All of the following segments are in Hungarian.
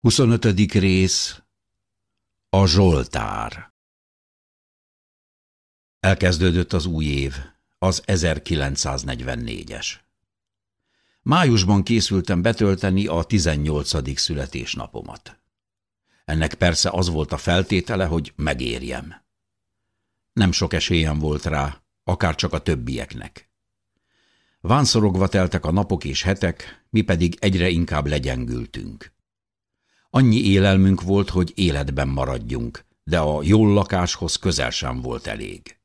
25. rész A Zsoltár Elkezdődött az új év, az 1944-es. Májusban készültem betölteni a 18. születésnapomat. Ennek persze az volt a feltétele, hogy megérjem. Nem sok esélyem volt rá, akár csak a többieknek. Vánszorogva teltek a napok és hetek, mi pedig egyre inkább legyengültünk. Annyi élelmünk volt, hogy életben maradjunk, de a jól lakáshoz közel sem volt elég.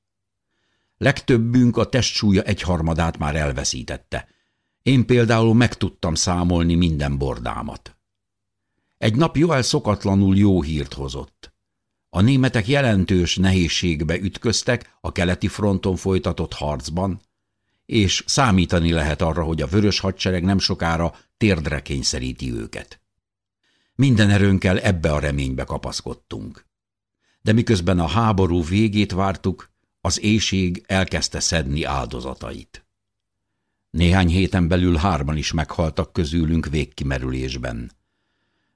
Legtöbbünk a testsúlya egyharmadát már elveszítette. Én például meg tudtam számolni minden bordámat. Egy nap Joel szokatlanul jó hírt hozott. A németek jelentős nehézségbe ütköztek a keleti fronton folytatott harcban, és számítani lehet arra, hogy a vörös hadsereg nem sokára térdre kényszeríti őket. Minden erőnkkel ebbe a reménybe kapaszkodtunk. De miközben a háború végét vártuk, az éjség elkezdte szedni áldozatait. Néhány héten belül hárman is meghaltak közülünk végkimerülésben.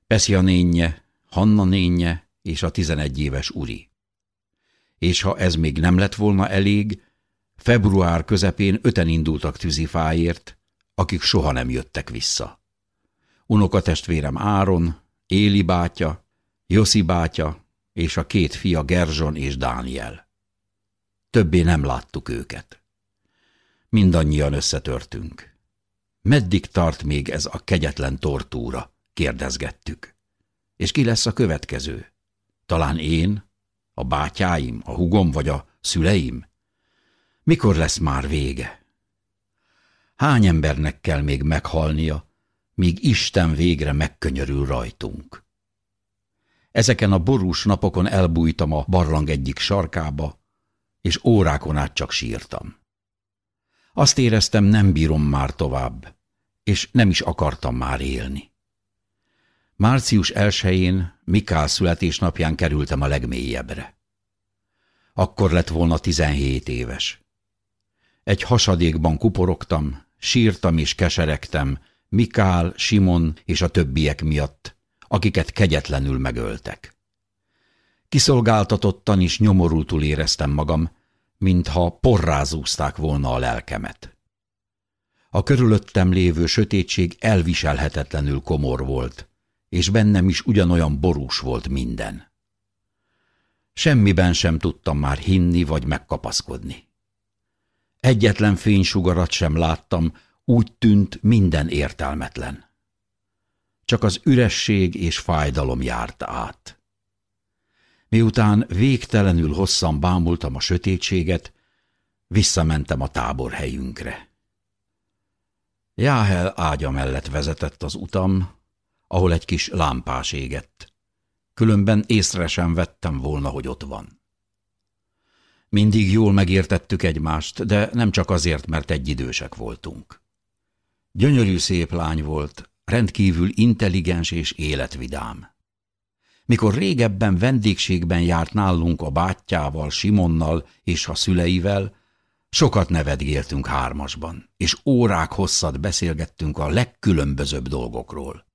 Pesia nénye, Hanna nénye és a tizenegy éves Uri. És ha ez még nem lett volna elég, február közepén öten indultak tűzifáért, akik soha nem jöttek vissza. Unokatestvérem Áron, Éli bátya, Joszi bátya és a két fia Gerzson és Dániel. Többé nem láttuk őket. Mindannyian összetörtünk. Meddig tart még ez a kegyetlen tortúra? kérdezgettük. És ki lesz a következő? Talán én, a bátyáim, a hugom vagy a szüleim? Mikor lesz már vége? Hány embernek kell még meghalnia, míg Isten végre megkönyörül rajtunk. Ezeken a borús napokon elbújtam a barlang egyik sarkába, és órákon át csak sírtam. Azt éreztem, nem bírom már tovább, és nem is akartam már élni. Március elsején, Mikál születésnapján kerültem a legmélyebbre. Akkor lett volna tizenhét éves. Egy hasadékban kuporogtam, sírtam és keseregtem, Mikál, Simon és a többiek miatt, akiket kegyetlenül megöltek. Kiszolgáltatottan is nyomorultul éreztem magam, mintha porrázúzták volna a lelkemet. A körülöttem lévő sötétség elviselhetetlenül komor volt, és bennem is ugyanolyan borús volt minden. Semmiben sem tudtam már hinni vagy megkapaszkodni. Egyetlen fénysugarat sem láttam, úgy tűnt minden értelmetlen. Csak az üresség és fájdalom járt át. Miután végtelenül hosszan bámultam a sötétséget, visszamentem a táborhelyünkre. Jáhel ágya mellett vezetett az utam, ahol egy kis lámpás égett. Különben észre sem vettem volna, hogy ott van. Mindig jól megértettük egymást, de nem csak azért, mert egyidősek voltunk. Gyönyörű szép lány volt, rendkívül intelligens és életvidám. Mikor régebben vendégségben járt nálunk a bátyjával, Simonnal és a szüleivel, sokat nevetgéltünk hármasban, és órák hosszat beszélgettünk a legkülönbözőbb dolgokról.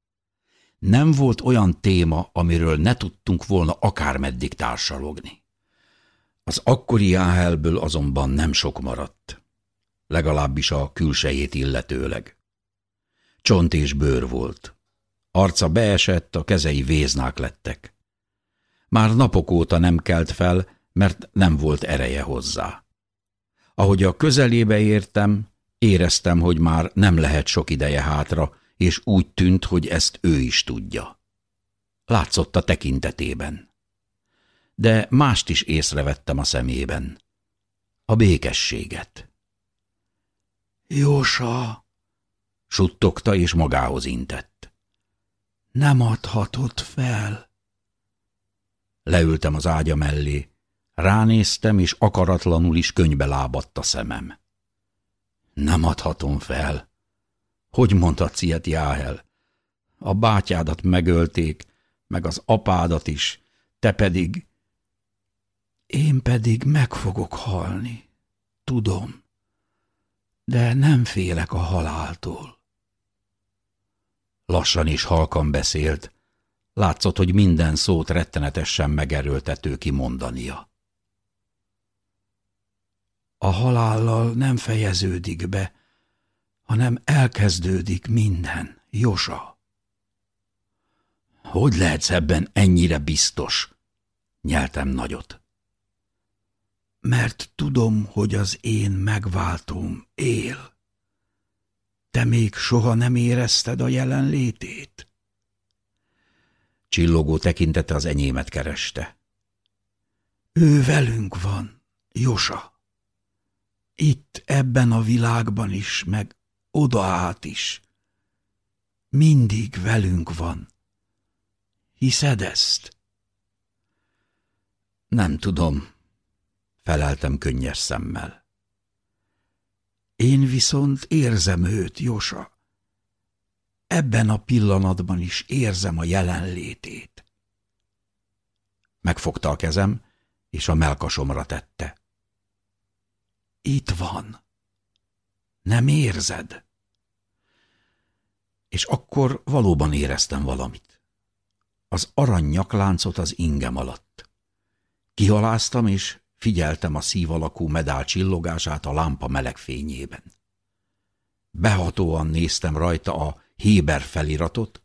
Nem volt olyan téma, amiről ne tudtunk volna akármeddig társalogni. Az akkori Áhelből azonban nem sok maradt, legalábbis a külsejét illetőleg. Csont és bőr volt. Arca beesett, a kezei véznák lettek. Már napok óta nem kelt fel, mert nem volt ereje hozzá. Ahogy a közelébe értem, éreztem, hogy már nem lehet sok ideje hátra, és úgy tűnt, hogy ezt ő is tudja. Látszott a tekintetében. De mást is észrevettem a szemében. A békességet. Jósa, suttogta és magához intett. Nem adhatod fel. Leültem az ágya mellé, ránéztem, és akaratlanul is könybe lábadt a szemem. Nem adhatom fel. Hogy mondhatsz ilyet, Jáhel? A bátyádat megölték, meg az apádat is, te pedig... Én pedig meg fogok halni, tudom, de nem félek a haláltól. Lassan és halkan beszélt. Látszott, hogy minden szót rettenetesen megerőltető kimondania. A halállal nem fejeződik be, hanem elkezdődik minden, Josa. Hogy lehetsz ebben ennyire biztos? Nyeltem nagyot. Mert tudom, hogy az én megváltóm él. Te még soha nem érezted a jelenlétét? Csillogó tekintete az enyémet kereste. Ő velünk van, Josa. Itt, ebben a világban is, meg oda át is. Mindig velünk van. Hiszed ezt? Nem tudom, feleltem könnyes szemmel. Én viszont érzem őt, Josa. Ebben a pillanatban is érzem a jelenlétét. Megfogta a kezem, és a melkasomra tette. Itt van. Nem érzed? És akkor valóban éreztem valamit. Az arany nyakláncot az ingem alatt. Kihaláztam, és figyeltem a szív alakú medál csillogását a lámpa meleg fényében. Behatóan néztem rajta a Héber feliratot,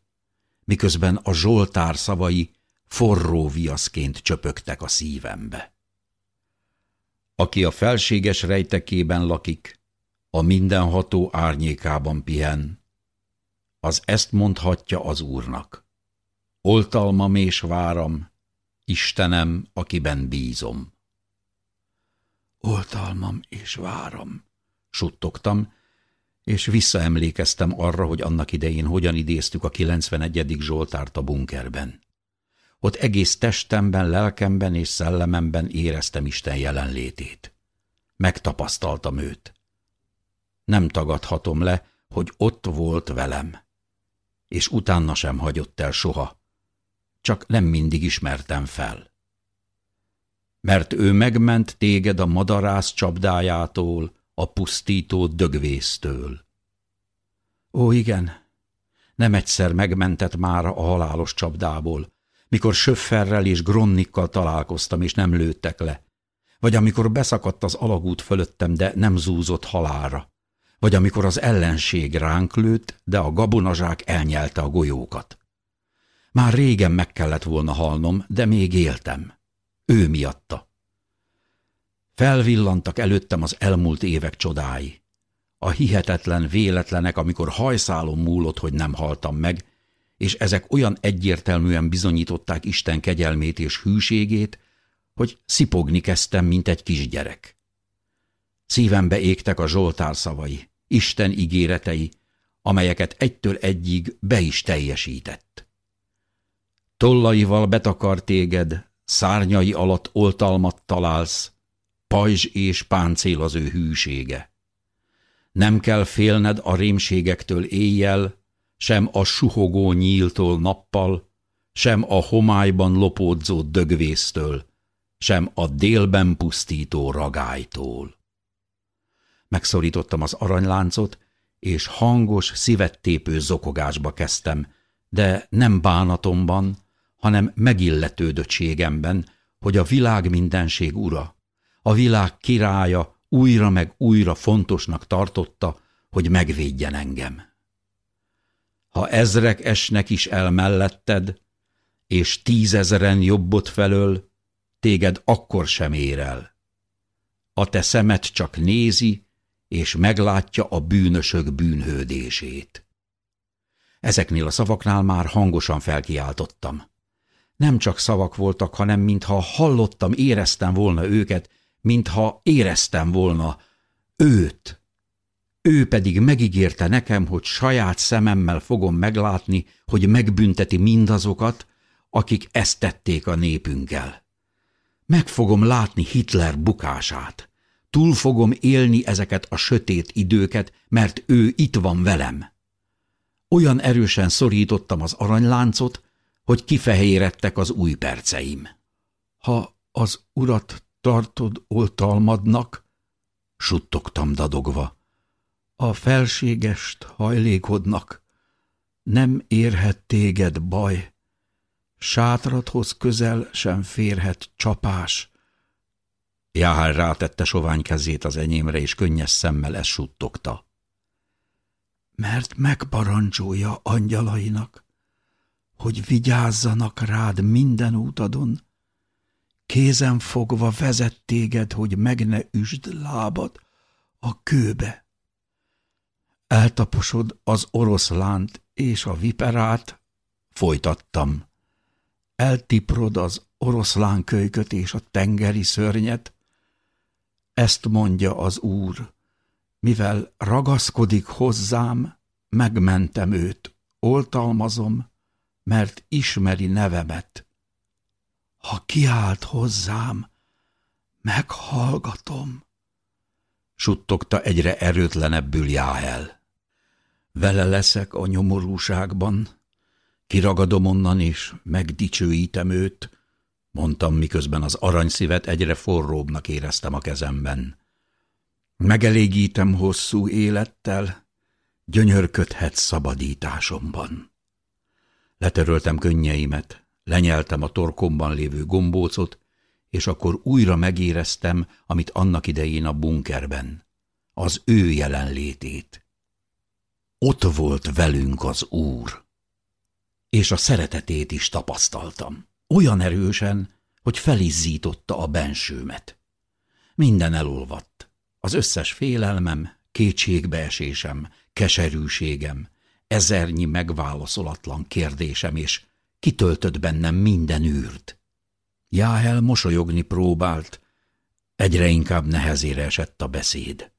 miközben a Zsoltár szavai forró viaszként csöpögtek a szívembe. Aki a felséges rejtekében lakik, a mindenható árnyékában pihen, az ezt mondhatja az Úrnak. Oltalmam és váram, Istenem, akiben bízom. Oltalmam és váram, suttogtam, és visszaemlékeztem arra, hogy annak idején hogyan idéztük a 91. Zsoltárt a bunkerben. Ott egész testemben, lelkemben és szellememben éreztem Isten jelenlétét. Megtapasztaltam őt. Nem tagadhatom le, hogy ott volt velem, és utána sem hagyott el soha, csak nem mindig ismertem fel. Mert ő megment téged a madarász csapdájától, a pusztító dögvésztől. Ó, igen, nem egyszer megmentett már a halálos csapdából, mikor Söfferrel és Gronnikkal találkoztam, és nem lőttek le, vagy amikor beszakadt az alagút fölöttem, de nem zúzott halára, vagy amikor az ellenség ránk lőtt, de a gabonazsák elnyelte a golyókat. Már régen meg kellett volna halnom, de még éltem. Ő miatta. Felvillantak előttem az elmúlt évek csodái. A hihetetlen véletlenek, amikor hajszálom múlott, hogy nem haltam meg, és ezek olyan egyértelműen bizonyították Isten kegyelmét és hűségét, hogy szipogni kezdtem, mint egy kisgyerek. Szívembe égtek a Zsoltár szavai, Isten ígéretei, amelyeket egytől egyig be is teljesített. Tollaival betakar téged, szárnyai alatt oltalmat találsz, pajzs és páncél az ő hűsége. Nem kell félned a rémségektől éjjel, sem a suhogó nyíltól nappal, sem a homályban lopódzó dögvésztől, sem a délben pusztító ragálytól. Megszorítottam az aranyláncot, és hangos, szívettépő zokogásba kezdtem, de nem bánatomban, hanem megilletődöttségemben, hogy a világ mindenség ura, a világ királya újra meg újra fontosnak tartotta, hogy megvédjen engem. Ha ezrek esnek is el melletted, és tízezeren jobbot felől, téged akkor sem ér el. A te szemed csak nézi, és meglátja a bűnösök bűnhődését. Ezeknél a szavaknál már hangosan felkiáltottam. Nem csak szavak voltak, hanem mintha hallottam, éreztem volna őket, mintha éreztem volna őt. Ő pedig megígérte nekem, hogy saját szememmel fogom meglátni, hogy megbünteti mindazokat, akik ezt tették a népünkkel. Meg fogom látni Hitler bukását. Túl fogom élni ezeket a sötét időket, mert ő itt van velem. Olyan erősen szorítottam az aranyláncot, hogy kifehérettek az új perceim. Ha az urat tartod oltalmadnak? Suttogtam dadogva. A felségest hajlékodnak. Nem érhet téged baj. Sátrathoz közel sem férhet csapás. Jáhár rátette sovány kezét az enyémre, és könnyes szemmel ezt suttogta. Mert megparancsolja angyalainak, hogy vigyázzanak rád minden útadon, kézen fogva vezet téged, hogy meg ne üsd lábad a kőbe. Eltaposod az oroszlánt és a viperát, folytattam. Eltiprod az oroszlán kölyköt és a tengeri szörnyet. Ezt mondja az úr, mivel ragaszkodik hozzám, megmentem őt, oltalmazom, mert ismeri nevemet. Ha kiált hozzám, meghallgatom. Suttogta egyre erőtlenebbül Jáhel. Vele leszek a nyomorúságban, kiragadom onnan és megdicsőítem őt, mondtam, miközben az aranyszívet egyre forróbbnak éreztem a kezemben. Megelégítem hosszú élettel, gyönyörködhet szabadításomban. Letöröltem könnyeimet, lenyeltem a torkomban lévő gombócot, és akkor újra megéreztem, amit annak idején a bunkerben, az ő jelenlétét. Ott volt velünk az Úr, és a szeretetét is tapasztaltam. Olyan erősen, hogy felizzította a bensőmet. Minden elolvadt. Az összes félelmem, kétségbeesésem, keserűségem, ezernyi megválaszolatlan kérdésem, és kitöltött bennem minden űrt. Jáhel mosolyogni próbált, egyre inkább nehezére esett a beszéd.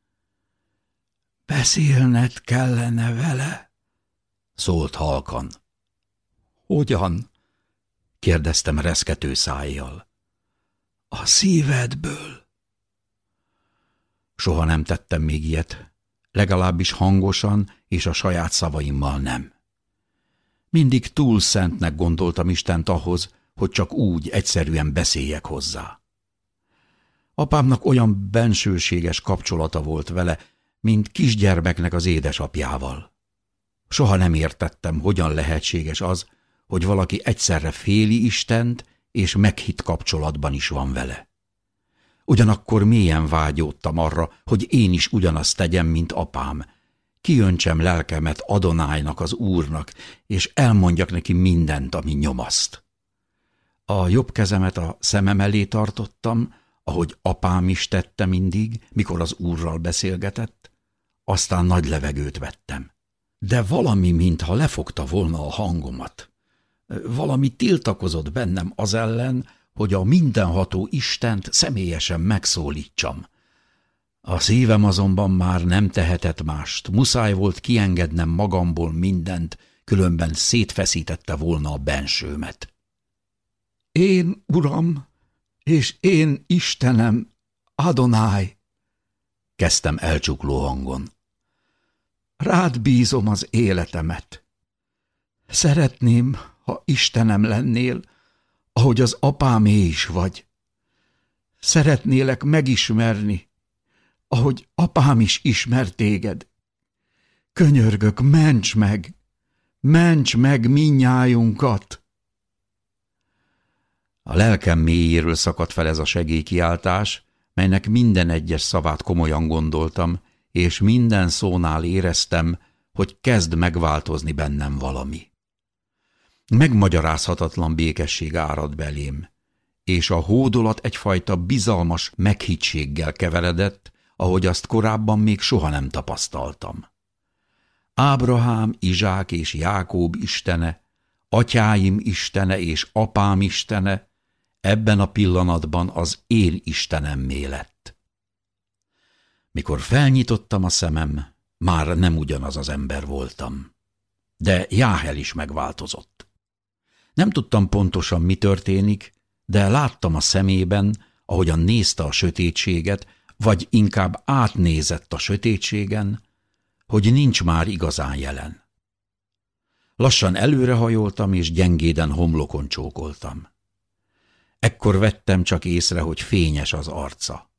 Beszélned kellene vele? szólt halkan. Hogyan? kérdeztem reszkető szájjal. A szívedből. Soha nem tettem még ilyet, legalábbis hangosan és a saját szavaimmal nem. Mindig túl szentnek gondoltam Istent ahhoz, hogy csak úgy egyszerűen beszéljek hozzá. Apámnak olyan bensőséges kapcsolata volt vele, mint kisgyermeknek az édesapjával. Soha nem értettem, hogyan lehetséges az, hogy valaki egyszerre féli Istent, és meghitt kapcsolatban is van vele. Ugyanakkor mélyen vágyódtam arra, hogy én is ugyanazt tegyem, mint apám. Kiöntsem lelkemet Adonájnak, az Úrnak, és elmondjak neki mindent, ami nyomaszt. A jobb kezemet a szemem elé tartottam, ahogy apám is tette mindig, mikor az úrral beszélgetett, aztán nagy levegőt vettem. De valami, mintha lefogta volna a hangomat. Valami tiltakozott bennem az ellen, hogy a mindenható Istent személyesen megszólítsam. A szívem azonban már nem tehetett mást, muszáj volt kiengednem magamból mindent, különben szétfeszítette volna a bensőmet. Én, Uram, és én, Istenem, Adonai, kezdtem elcsukló hangon. Rád bízom az életemet. Szeretném, ha Istenem lennél, ahogy az apámé is vagy. Szeretnélek megismerni, ahogy apám is ismer téged. Könyörgök, ments meg, ments meg minnyájunkat! A lelkem mélyéről szakadt fel ez a segélykiáltás, melynek minden egyes szavát komolyan gondoltam, és minden szónál éreztem, hogy kezd megváltozni bennem valami. Megmagyarázhatatlan békesség árad belém, és a hódolat egyfajta bizalmas meghittséggel keveredett, ahogy azt korábban még soha nem tapasztaltam. Ábrahám, Izsák és Jákób istene, atyáim istene és apám istene, ebben a pillanatban az én istenemmé lett. Mikor felnyitottam a szemem, már nem ugyanaz az ember voltam. De Jáhel is megváltozott. Nem tudtam pontosan, mi történik, de láttam a szemében, ahogyan nézte a sötétséget, vagy inkább átnézett a sötétségen, hogy nincs már igazán jelen. Lassan előrehajoltam, és gyengéden homlokon csókoltam. Ekkor vettem csak észre, hogy fényes az arca.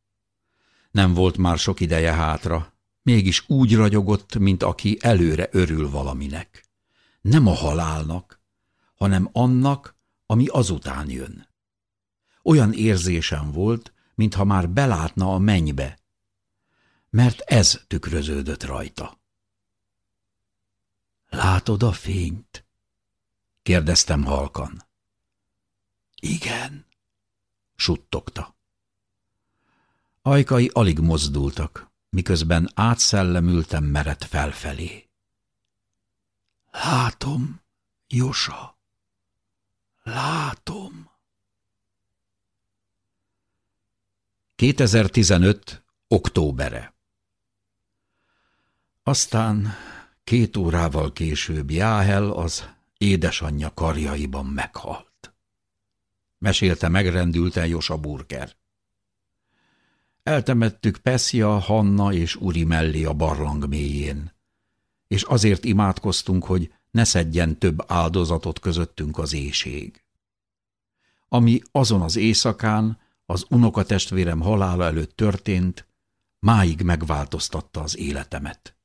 Nem volt már sok ideje hátra, mégis úgy ragyogott, mint aki előre örül valaminek. Nem a halálnak, hanem annak, ami azután jön. Olyan érzésem volt, mintha már belátna a mennybe, mert ez tükröződött rajta. Látod a fényt? kérdeztem halkan. Igen, suttogta. Ajkai alig mozdultak, miközben átszellemültem mered felfelé. Látom, Josa, látom. 2015. októbere Aztán két órával később Jáhel az édesanyja karjaiban meghalt. Mesélte megrendülten Josa Burger. Eltemettük Pessia, Hanna és Uri mellé a barlang mélyén, és azért imádkoztunk, hogy ne szedjen több áldozatot közöttünk az éjség. Ami azon az éjszakán, az unokatestvérem halála előtt történt, máig megváltoztatta az életemet.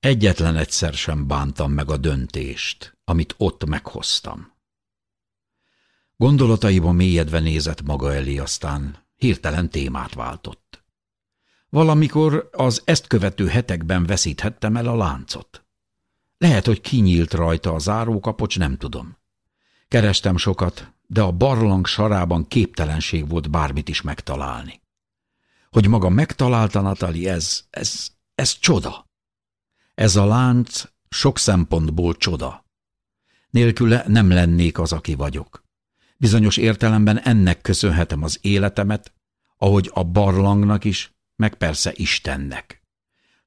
Egyetlen egyszer sem bántam meg a döntést, amit ott meghoztam. Gondolataiba mélyedve nézett maga elé, aztán hirtelen témát váltott. Valamikor az ezt követő hetekben veszíthettem el a láncot. Lehet, hogy kinyílt rajta a zárókapocs, nem tudom. Kerestem sokat, de a barlang sarában képtelenség volt bármit is megtalálni. Hogy maga megtalálta Natali, ez, ez, ez csoda. Ez a lánc sok szempontból csoda. Nélküle nem lennék az, aki vagyok. Bizonyos értelemben ennek köszönhetem az életemet, ahogy a barlangnak is, meg persze Istennek.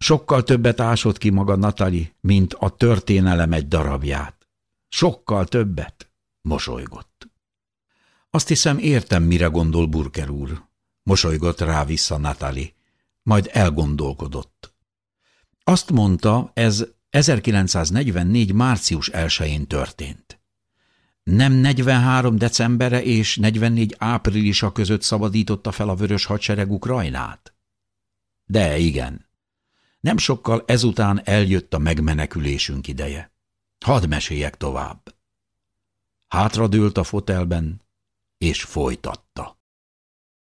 Sokkal többet ásott ki maga Natali, mint a történelem egy darabját. Sokkal többet, mosolygott. Azt hiszem értem, mire gondol Burker úr, mosolygott rá vissza Natali, majd elgondolkodott. Azt mondta, ez 1944. március 1-én történt. Nem 43. decembere és 44. áprilisa között szabadította fel a vörös hadsereg Ukrajnát? De igen. Nem sokkal ezután eljött a megmenekülésünk ideje. Hadd meséljek tovább. Hátradőlt a fotelben, és folytatta.